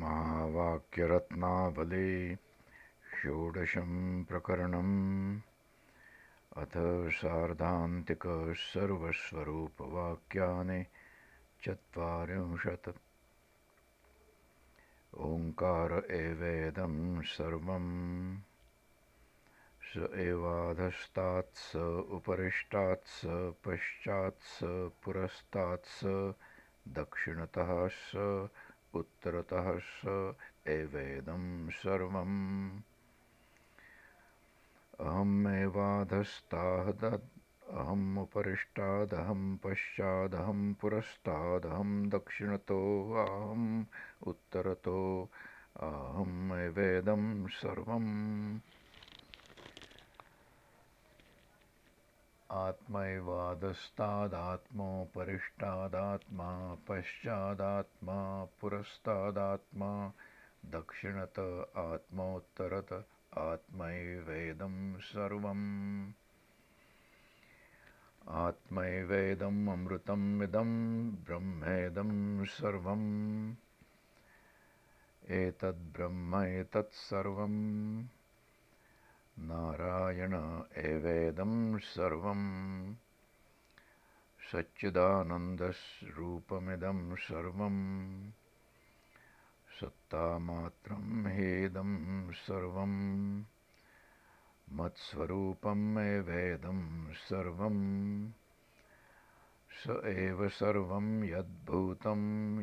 महावाक्यरत्नावली षोडशं प्रकरणम्। अथ सार्धान्तिकसर्वस्वरूपवाक्यानि चत्वारिंशत्। ओङ्कार एवेदं सर्वम्। स एवाधस्तात्स उपरिष्टात्स पश्चात्स पुरस्तात्स दक्षिणतः स उत्तरतः स एवेदं सर्वम्। अहमेवाधस्तादद् अहमुपरिष्टादहं पश्चादहं पुरस्तादहं दक्षिणतो अहम् उत्तरतो अहमेवेदं सर्वम् आत्मैवादस्तादात्मोपरिष्टादात्मा पश्चादात्मा पुरस्तादात्मा दक्षिणत आत्मोत्तरत आत्मैवेदं सर्वम्। आत्मैवेदम् अमृतमिदं ब्रह्मेदं सर्वम्। एतद्ब्रह्म एतत्सर्वम् नारायण एवेदं सर्वम् सच्चिदानन्दस्रूपमिदं सर्वम् सत्तामात्रं हेदं सर्वम् मत्स्वरूपमेवेदं सर्वम् स एव सर्वं यद्भूतं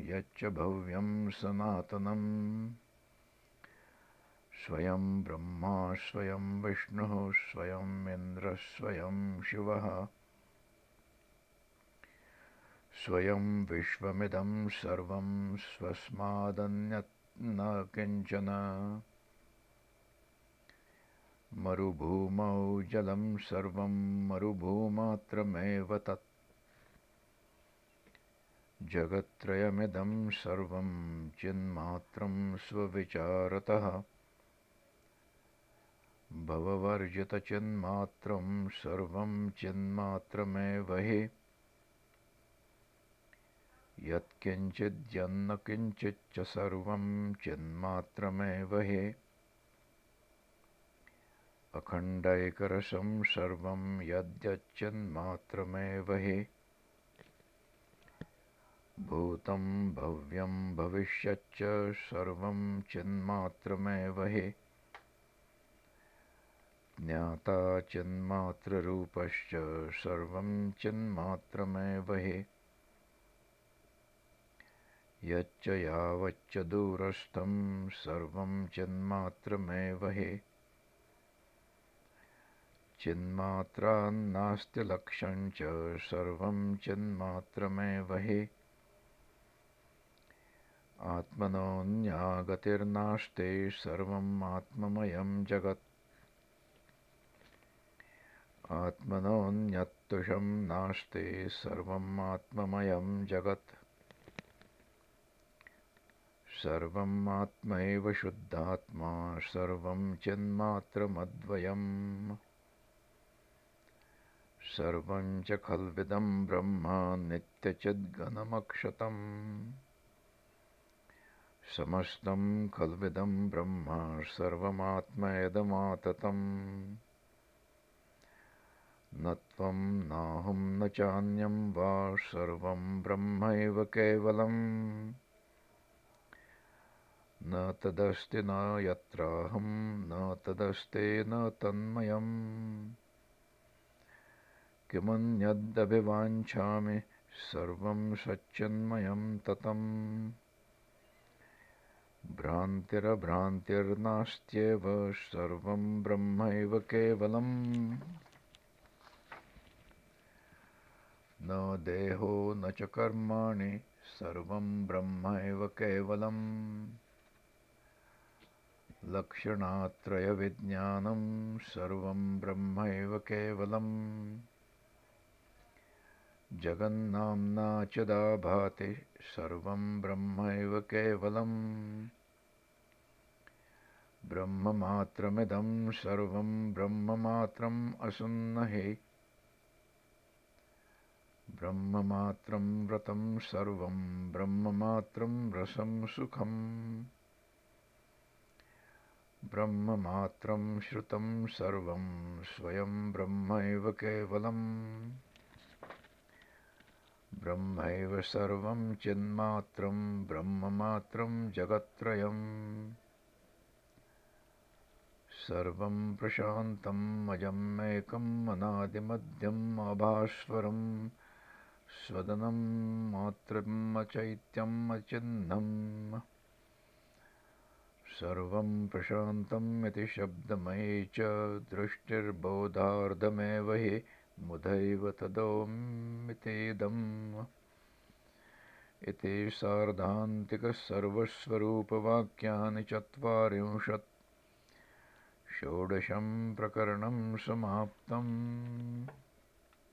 यच्च भव्यं सनातनम् स्वयं ब्रह्मा स्वयं विष्णुः स्वयम् इन्द्रः स्वयं शिवः। स्वयं विश्वमिदं सर्वं स्वस्मादन्यत् न किञ्चन। मरुभूमौ जलं सर्वं मरुभूमात्रमेव तत्। जगत्त्रयमिदं सर्वं चिन्मात्रं स्वविचारतः भववर्जितचिन्मात्रं सर्वं चिन्मात्रमेव हि यत्किञ्चिद्यन्न किञ्चिच्च सर्वं चिन्मात्रमेव हि अखण्डैकरसं सर्वं यद्यच्चिन्मात्रमेव हि भूतं भव्यं भविष्यच्च सर्वं चिन्मात्रमेव हि ज्ञाता चिन्मात्ररूपश्च सर्वं चिन्मात्रमेव हि। यच्च यावच्च दूरस्थं सर्वं चिन्मात्रमेव हि। चिन्मात्रान्नास्ति लक्ष्यं च सर्वं चिन्मात्रमेव हि। आत्मनोऽन्यागतिर्नास्ति सर्वम् आत्ममयं जगत् आत्मनोऽन्यत्तुषं नास्ति सर्वम् आत्ममयं जगत्। सर्वम् आत्मैव शुद्धात्मा सर्वं चिन्मात्रमद्वयम्। सर्वं च खल्विदं ब्रह्म नित्यचिद्गणमक्षतम्। समस्तं खल्विदं ब्रह्म सर्वमात्मयदमाततम् न त्वं नाहं न चान्यं वा सर्वं ब्रह्मैव केवलम्। न तदस्ति न यत्राहं न तदस्ति न तन्मयम्। किमन्यदभिवाञ्छामि सर्वं सच्चिन्मयं ततम्। भ्रान्तिरभ्रान्तिर्नास्त्येव सर्वं ब्रह्मैव केवलम् न देहो न च कर्माणि सर्वं ब्रह्म एव केवलम्। लक्षणात्रयविज्ञानं सर्वं ब्रह्म एव केवलम्। जगन्नाम्ना च दाभाति सर्वं ब्रह्म एव केवलम्। ब्रह्ममात्रमिदं सर्वं ब्रह्ममात्रम् असन्नहि ब्रह्ममात्रं व्रतं सर्वं ब्रह्ममात्रं रसं सुखम्। ब्रह्ममात्रं श्रुतं सर्वं स्वयं ब्रह्मैव केवलम्। ब्रह्मैव सर्वं चिन्मात्रं ब्रह्ममात्रं जगत्त्रयम्। सर्वं प्रशान्तम् अजम् एकम् अनादिमध्यम् अभास्वरम् स्वदनं मात्रम् अचैत्यम् अचिह्नम् सर्वं प्रशान्तम् इति शब्दमयी च दृष्टिर्बोधार्धमेव हि मुदैव तदोमितीदम्। इति सार्धान्तिकसर्वस्वरूपवाक्यानि चत्वारिंशत्। षोडशं प्रकरणं समाप्तम्